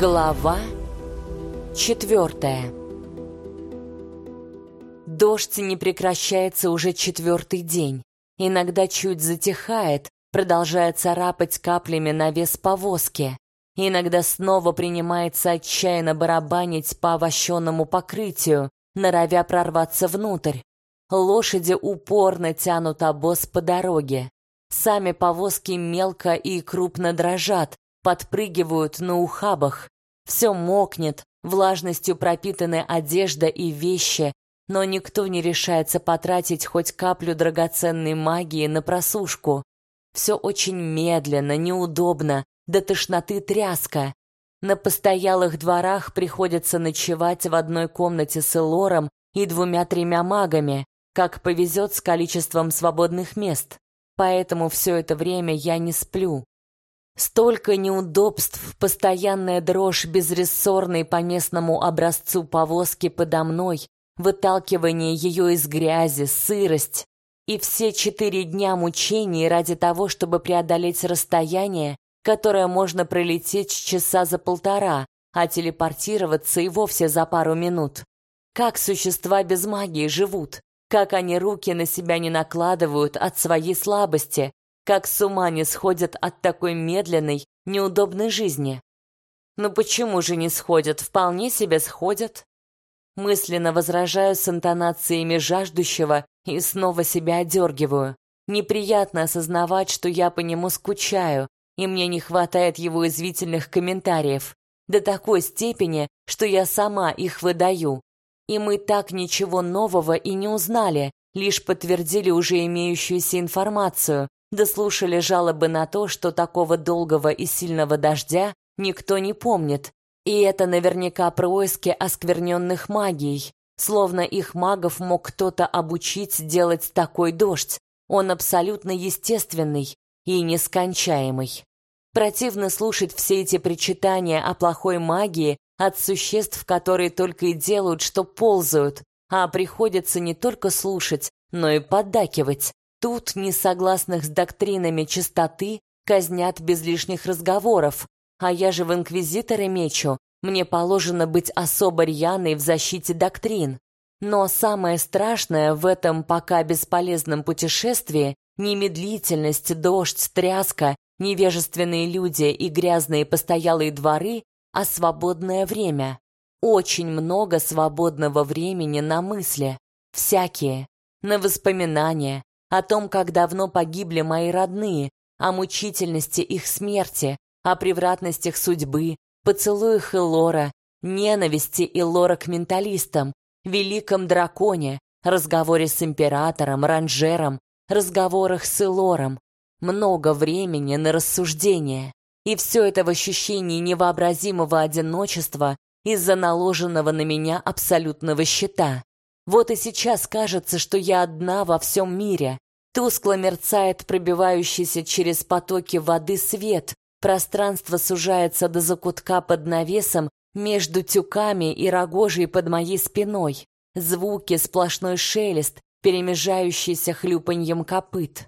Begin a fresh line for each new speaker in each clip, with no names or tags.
Глава четвертая Дождь не прекращается уже четвертый день. Иногда чуть затихает, продолжая царапать каплями на вес повозки. Иногда снова принимается отчаянно барабанить по овощенному покрытию, норовя прорваться внутрь. Лошади упорно тянут обоз по дороге. Сами повозки мелко и крупно дрожат, подпрыгивают на ухабах. Все мокнет, влажностью пропитаны одежда и вещи, но никто не решается потратить хоть каплю драгоценной магии на просушку. Все очень медленно, неудобно, до тошноты тряска. На постоялых дворах приходится ночевать в одной комнате с Элором и двумя-тремя магами, как повезет с количеством свободных мест поэтому все это время я не сплю. Столько неудобств, постоянная дрожь безрессорной по местному образцу повозки подо мной, выталкивание ее из грязи, сырость и все четыре дня мучений ради того, чтобы преодолеть расстояние, которое можно пролететь часа за полтора, а телепортироваться и вовсе за пару минут. Как существа без магии живут? как они руки на себя не накладывают от своей слабости, как с ума не сходят от такой медленной, неудобной жизни. «Ну почему же не сходят? Вполне себе сходят. Мысленно возражаю с интонациями жаждущего и снова себя одергиваю. Неприятно осознавать, что я по нему скучаю, и мне не хватает его извительных комментариев. До такой степени, что я сама их выдаю. И мы так ничего нового и не узнали, лишь подтвердили уже имеющуюся информацию, дослушали жалобы на то, что такого долгого и сильного дождя никто не помнит. И это наверняка происки оскверненных магией. Словно их магов мог кто-то обучить делать такой дождь. Он абсолютно естественный и нескончаемый. Противно слушать все эти причитания о плохой магии от существ, которые только и делают, что ползают, а приходится не только слушать, но и поддакивать. Тут несогласных с доктринами чистоты казнят без лишних разговоров, а я же в инквизиторы мечу, мне положено быть особо рьяной в защите доктрин. Но самое страшное в этом пока бесполезном путешествии не медлительность, дождь, тряска, невежественные люди и грязные постоялые дворы, а свободное время. Очень много свободного времени на мысли, всякие, на воспоминания о том, как давно погибли мои родные, о мучительности их смерти, о превратностях судьбы, поцелуях Элора, ненависти Элора к менталистам, великом драконе, разговоре с императором, ранжером, разговорах с Элором. Много времени на рассуждение. И все это в ощущении невообразимого одиночества из-за наложенного на меня абсолютного щита. Вот и сейчас кажется, что я одна во всем мире. Тускло мерцает пробивающийся через потоки воды свет, пространство сужается до закутка под навесом между тюками и рогожей под моей спиной. Звуки, сплошной шелест, перемежающийся хлюпаньем копыт.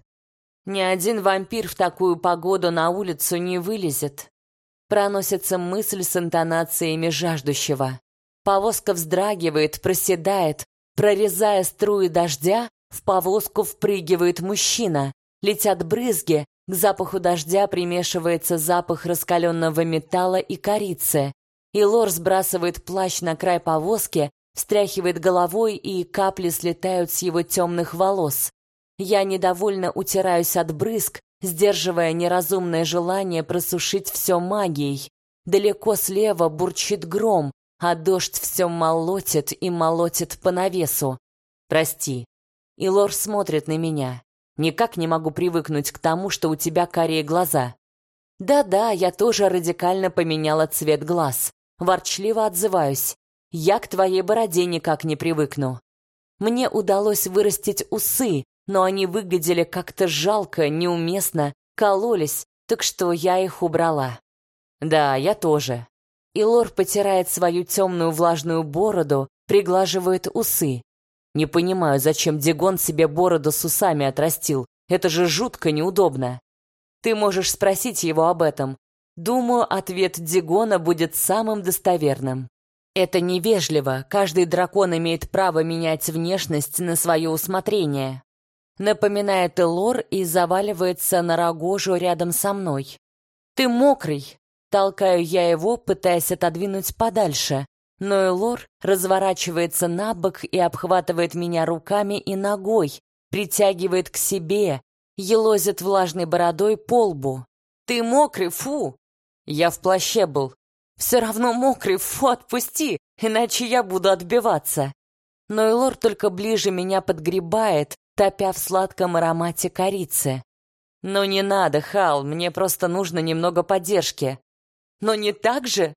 Ни один вампир в такую погоду на улицу не вылезет. Проносится мысль с интонациями жаждущего. Повозка вздрагивает, проседает, прорезая струи дождя, в повозку впрыгивает мужчина. Летят брызги, к запаху дождя примешивается запах раскаленного металла и корицы. И Лор сбрасывает плащ на край повозки, встряхивает головой, и капли слетают с его темных волос. Я недовольно утираюсь от брызг, сдерживая неразумное желание просушить все магией. Далеко слева бурчит гром, а дождь все молотит и молотит по навесу. Прости. И Лор смотрит на меня. Никак не могу привыкнуть к тому, что у тебя карие глаза. Да-да, я тоже радикально поменяла цвет глаз. Ворчливо отзываюсь. Я к твоей бороде никак не привыкну. Мне удалось вырастить усы, но они выглядели как-то жалко, неуместно, кололись, так что я их убрала. Да, я тоже. И Лор потирает свою темную влажную бороду, приглаживает усы. Не понимаю, зачем Дигон себе бороду с усами отрастил. Это же жутко неудобно. Ты можешь спросить его об этом. Думаю, ответ Дигона будет самым достоверным. Это невежливо, каждый дракон имеет право менять внешность на свое усмотрение. Напоминает Элор и заваливается на рогожу рядом со мной. «Ты мокрый!» Толкаю я его, пытаясь отодвинуть подальше, но Элор разворачивается на бок и обхватывает меня руками и ногой, притягивает к себе, елозит влажной бородой по лбу. «Ты мокрый, фу!» Я в плаще был. «Все равно мокрый, фу, отпусти, иначе я буду отбиваться». Но Элор только ближе меня подгребает, топя в сладком аромате корицы. «Ну не надо, Хал, мне просто нужно немного поддержки». «Но не так же?»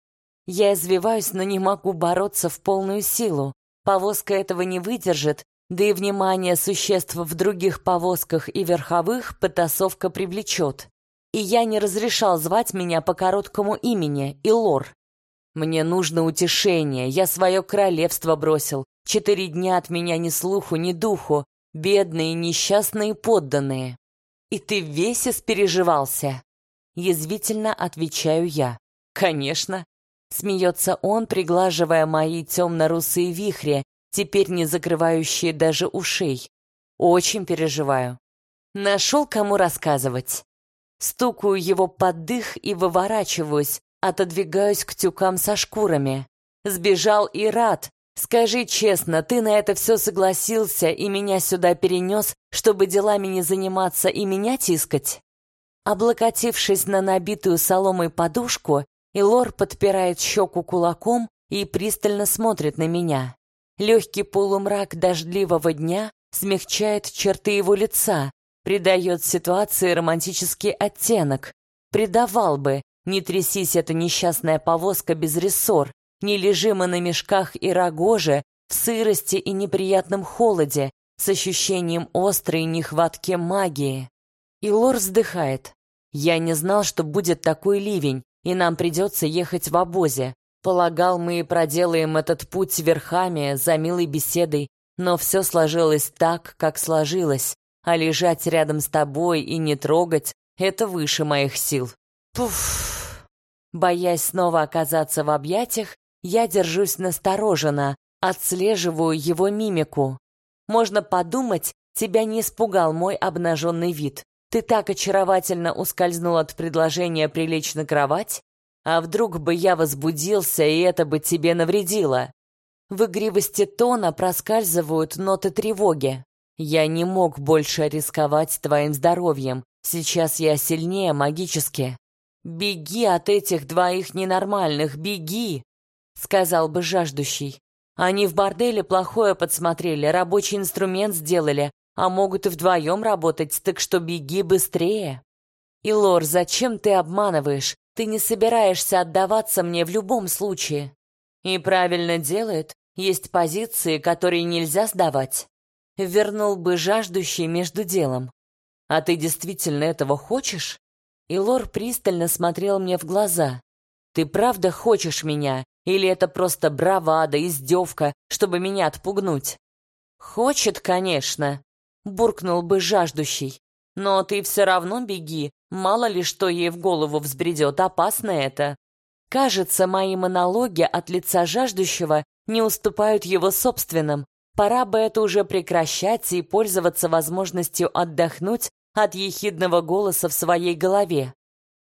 Я извиваюсь, но не могу бороться в полную силу. Повозка этого не выдержит, да и внимание существ в других повозках и верховых потасовка привлечет. И я не разрешал звать меня по короткому имени, Илор. Мне нужно утешение, я свое королевство бросил. Четыре дня от меня ни слуху, ни духу, бедные несчастные подданные. И ты весь испереживался? Язвительно отвечаю я. Конечно. Смеется он, приглаживая мои темно-русые вихри, теперь не закрывающие даже ушей. Очень переживаю. Нашел, кому рассказывать. Стукаю его под дых и выворачиваюсь, отодвигаюсь к тюкам со шкурами. Сбежал и рад. Скажи честно, ты на это все согласился и меня сюда перенес, чтобы делами не заниматься и меня тискать? Облокотившись на набитую соломой подушку, Илор подпирает щеку кулаком и пристально смотрит на меня. Легкий полумрак дождливого дня смягчает черты его лица, придает ситуации романтический оттенок. Придавал бы, не трясись эта несчастная повозка без рессор, не лежи на мешках и рогоже, в сырости и неприятном холоде, с ощущением острой нехватки магии. И Лор вздыхает. Я не знал, что будет такой ливень, и нам придется ехать в обозе. Полагал, мы проделаем этот путь верхами, за милой беседой, но все сложилось так, как сложилось, а лежать рядом с тобой и не трогать — это выше моих сил. Пуф! Боясь снова оказаться в объятиях, я держусь настороженно, отслеживаю его мимику. Можно подумать, тебя не испугал мой обнаженный вид. Ты так очаровательно ускользнул от предложения прилечь на кровать, а вдруг бы я возбудился, и это бы тебе навредило? В игривости тона проскальзывают ноты тревоги. Я не мог больше рисковать твоим здоровьем. Сейчас я сильнее магически. Беги от этих двоих ненормальных, беги, сказал бы жаждущий. Они в борделе плохое подсмотрели, рабочий инструмент сделали, а могут и вдвоем работать, так что беги быстрее. Илор, зачем ты обманываешь? Ты не собираешься отдаваться мне в любом случае. И правильно делает. Есть позиции, которые нельзя сдавать. Вернул бы жаждущий между делом. А ты действительно этого хочешь? И Лор пристально смотрел мне в глаза. Ты правда хочешь меня? Или это просто бравада, издевка, чтобы меня отпугнуть? Хочет, конечно, буркнул бы жаждущий. Но ты все равно беги, мало ли что ей в голову взбредет, опасно это. Кажется, мои монологи от лица жаждущего не уступают его собственным. Пора бы это уже прекращать и пользоваться возможностью отдохнуть от ехидного голоса в своей голове.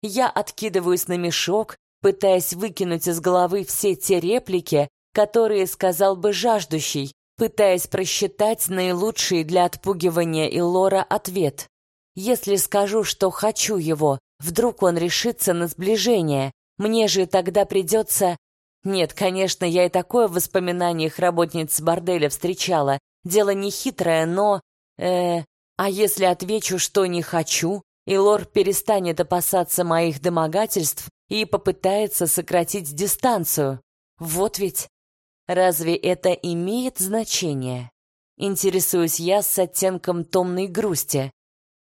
Я откидываюсь на мешок, пытаясь выкинуть из головы все те реплики, которые сказал бы жаждущий, пытаясь просчитать наилучший для отпугивания Илора ответ. Если скажу, что хочу его, вдруг он решится на сближение. Мне же тогда придется... Нет, конечно, я и такое в воспоминаниях работниц борделя встречала. Дело не хитрое, но... Э, а если отвечу, что не хочу, и Лор перестанет опасаться моих домогательств и попытается сократить дистанцию? Вот ведь... Разве это имеет значение? Интересуюсь я с оттенком томной грусти.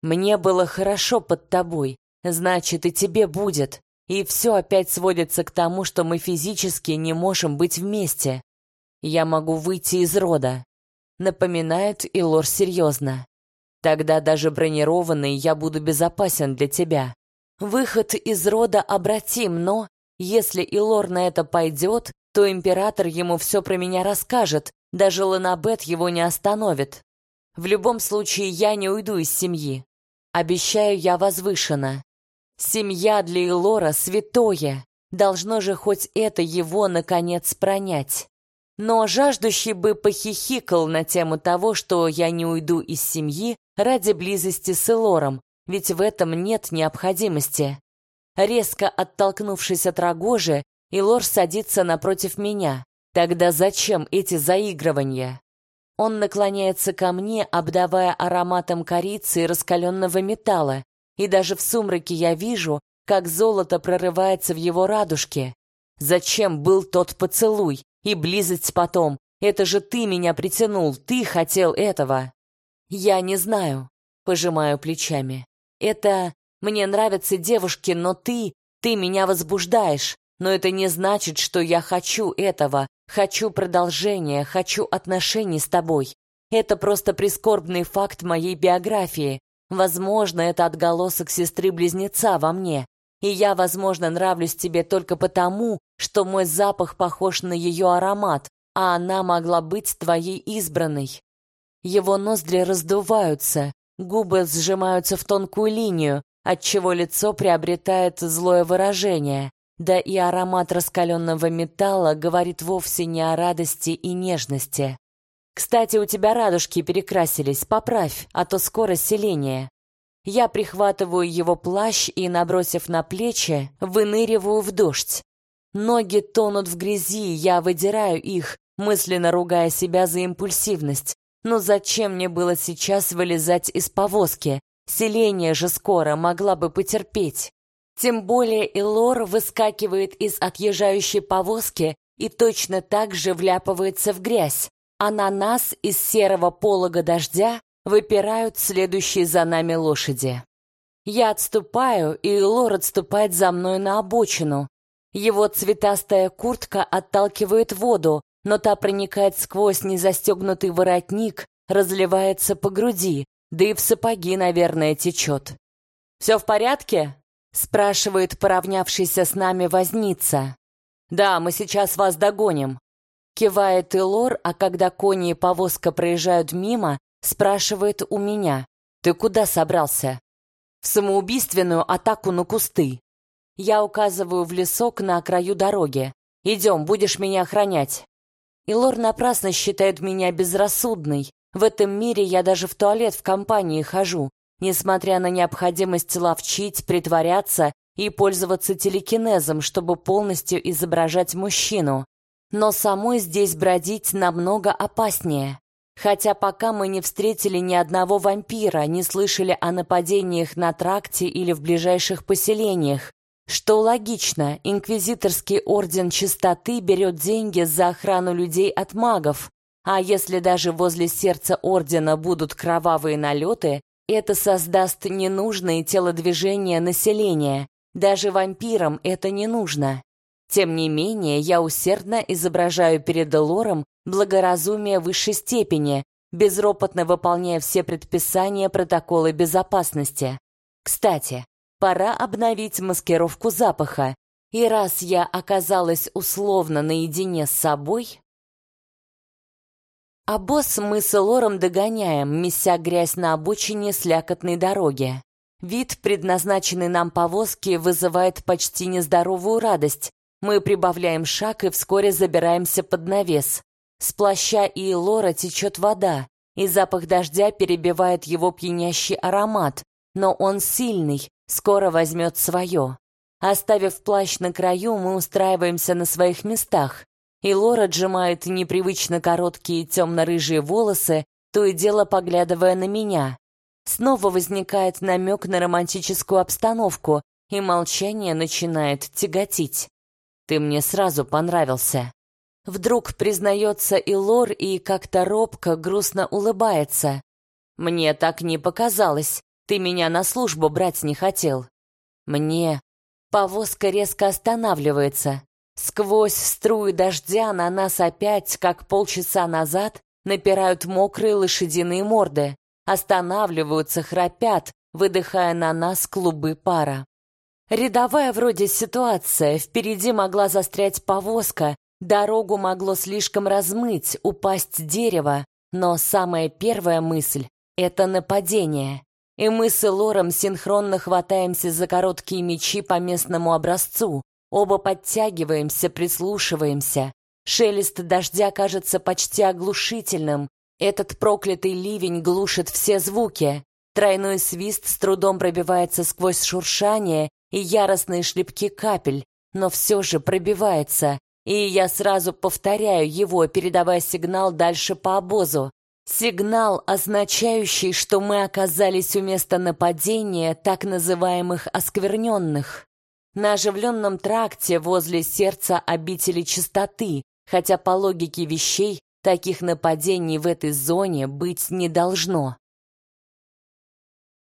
Мне было хорошо под тобой, значит, и тебе будет. И все опять сводится к тому, что мы физически не можем быть вместе. Я могу выйти из рода. Напоминает Илор серьезно. Тогда даже бронированный я буду безопасен для тебя. Выход из рода обратим, но если Илор на это пойдет, то император ему все про меня расскажет, даже Ланабет его не остановит. В любом случае я не уйду из семьи. Обещаю я возвышенно. Семья для Илора святое. Должно же хоть это его, наконец, пронять. Но жаждущий бы похихикал на тему того, что я не уйду из семьи ради близости с Илором, ведь в этом нет необходимости. Резко оттолкнувшись от Рогожи, Илор садится напротив меня. Тогда зачем эти заигрывания? Он наклоняется ко мне, обдавая ароматом корицы и раскаленного металла, и даже в сумраке я вижу, как золото прорывается в его радужке. Зачем был тот поцелуй и близость потом? Это же ты меня притянул, ты хотел этого. Я не знаю, пожимаю плечами. Это мне нравятся девушки, но ты, ты меня возбуждаешь. Но это не значит, что я хочу этого, хочу продолжения, хочу отношений с тобой. Это просто прискорбный факт моей биографии. Возможно, это отголосок сестры-близнеца во мне. И я, возможно, нравлюсь тебе только потому, что мой запах похож на ее аромат, а она могла быть твоей избранной. Его ноздри раздуваются, губы сжимаются в тонкую линию, отчего лицо приобретает злое выражение. Да и аромат раскаленного металла говорит вовсе не о радости и нежности. Кстати, у тебя радужки перекрасились, поправь, а то скоро селение. Я прихватываю его плащ и, набросив на плечи, выныриваю в дождь. Ноги тонут в грязи, я выдираю их, мысленно ругая себя за импульсивность. Но зачем мне было сейчас вылезать из повозки? Селение же скоро могла бы потерпеть. Тем более Элор выскакивает из отъезжающей повозки и точно так же вляпывается в грязь, а на нас из серого полога дождя выпирают следующие за нами лошади. Я отступаю, и Элор отступает за мной на обочину. Его цветастая куртка отталкивает воду, но та проникает сквозь незастегнутый воротник, разливается по груди, да и в сапоги, наверное, течет. «Все в порядке?» Спрашивает поравнявшийся с нами возница. Да, мы сейчас вас догоним. Кивает Илор, а когда кони и повозка проезжают мимо, спрашивает у меня. Ты куда собрался? В самоубийственную атаку на кусты. Я указываю в лесок на краю дороги. Идем, будешь меня охранять. Илор напрасно считает меня безрассудной. В этом мире я даже в туалет в компании хожу, несмотря на необходимость ловчить, притворяться и пользоваться телекинезом, чтобы полностью изображать мужчину. Но самой здесь бродить намного опаснее. Хотя пока мы не встретили ни одного вампира, не слышали о нападениях на тракте или в ближайших поселениях, что логично, инквизиторский орден чистоты берет деньги за охрану людей от магов, а если даже возле сердца ордена будут кровавые налеты, это создаст ненужные телодвижения населения. Даже вампирам это не нужно. Тем не менее, я усердно изображаю перед Лором благоразумие высшей степени, безропотно выполняя все предписания протокола безопасности. Кстати, пора обновить маскировку запаха. И раз я оказалась условно наедине с собой, а босс мы с Лором догоняем, меся грязь на обочине слякотной дороги. Вид, предназначенный нам повозки, вызывает почти нездоровую радость. Мы прибавляем шаг и вскоре забираемся под навес. С плаща и Лора течет вода, и запах дождя перебивает его пьянящий аромат, но он сильный, скоро возьмет свое. Оставив плащ на краю, мы устраиваемся на своих местах и Лора отжимает непривычно короткие темно-рыжие волосы, то и дело поглядывая на меня. Снова возникает намек на романтическую обстановку, и молчание начинает тяготить. «Ты мне сразу понравился». Вдруг признается и Лор, и как-то робко, грустно улыбается. «Мне так не показалось. Ты меня на службу брать не хотел». «Мне...» Повозка резко останавливается. Сквозь струи дождя на нас опять, как полчаса назад, напирают мокрые лошадиные морды, останавливаются, храпят, выдыхая на нас клубы пара. Рядовая вроде ситуация, впереди могла застрять повозка, дорогу могло слишком размыть, упасть дерево, но самая первая мысль — это нападение. И мы с Элором синхронно хватаемся за короткие мечи по местному образцу, оба подтягиваемся, прислушиваемся. Шелест дождя кажется почти оглушительным, этот проклятый ливень глушит все звуки. Тройной свист с трудом пробивается сквозь шуршание и яростные шлепки капель, но все же пробивается, и я сразу повторяю его, передавая сигнал дальше по обозу. Сигнал, означающий, что мы оказались у места нападения так называемых оскверненных. На оживленном тракте возле сердца обители чистоты, хотя по логике вещей таких нападений в этой зоне быть не должно.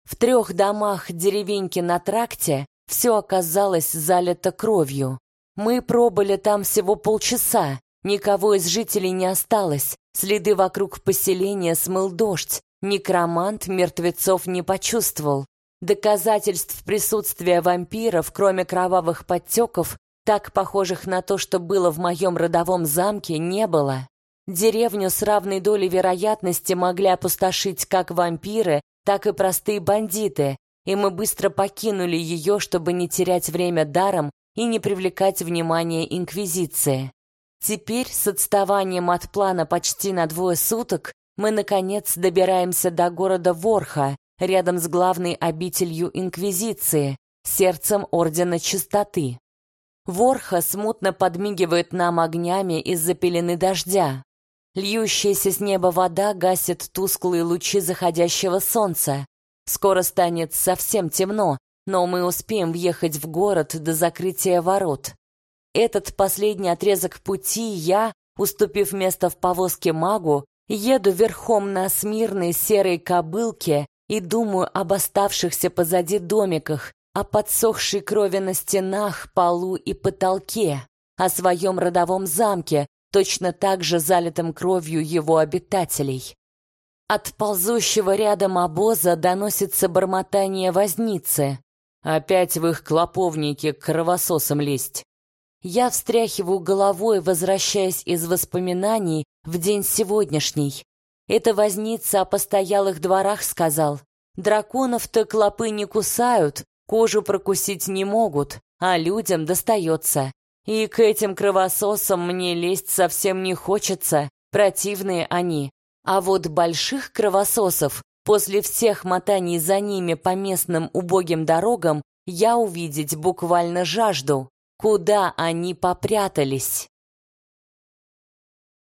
В трех домах деревеньки на тракте все оказалось залито кровью. Мы пробыли там всего полчаса, никого из жителей не осталось, следы вокруг поселения смыл дождь, некромант мертвецов не почувствовал. Доказательств присутствия вампиров, кроме кровавых подтеков, так похожих на то, что было в моем родовом замке, не было. Деревню с равной долей вероятности могли опустошить как вампиры, так и простые бандиты, и мы быстро покинули ее, чтобы не терять время даром и не привлекать внимание Инквизиции. Теперь, с отставанием от плана почти на двое суток, мы, наконец, добираемся до города Ворха, рядом с главной обителью Инквизиции, сердцем Ордена Чистоты. Ворха смутно подмигивает нам огнями из-за пелены дождя. Льющаяся с неба вода гасит тусклые лучи заходящего солнца. Скоро станет совсем темно, но мы успеем въехать в город до закрытия ворот. Этот последний отрезок пути я, уступив место в повозке магу, еду верхом на смирной серой кобылке и думаю об оставшихся позади домиках, о подсохшей крови на стенах, полу и потолке, о своем родовом замке, точно так же залитым кровью его обитателей. От ползущего рядом обоза доносится бормотание возницы. Опять в их клоповнике к кровососам лезть. Я встряхиваю головой, возвращаясь из воспоминаний в день сегодняшний. Это возница о постоялых дворах сказал. Драконов-то клопы не кусают, кожу прокусить не могут, а людям достается. И к этим кровососам мне лезть совсем не хочется, противные они. А вот больших кровососов, после всех мотаний за ними по местным убогим дорогам, я увидеть буквально жажду. Куда они попрятались?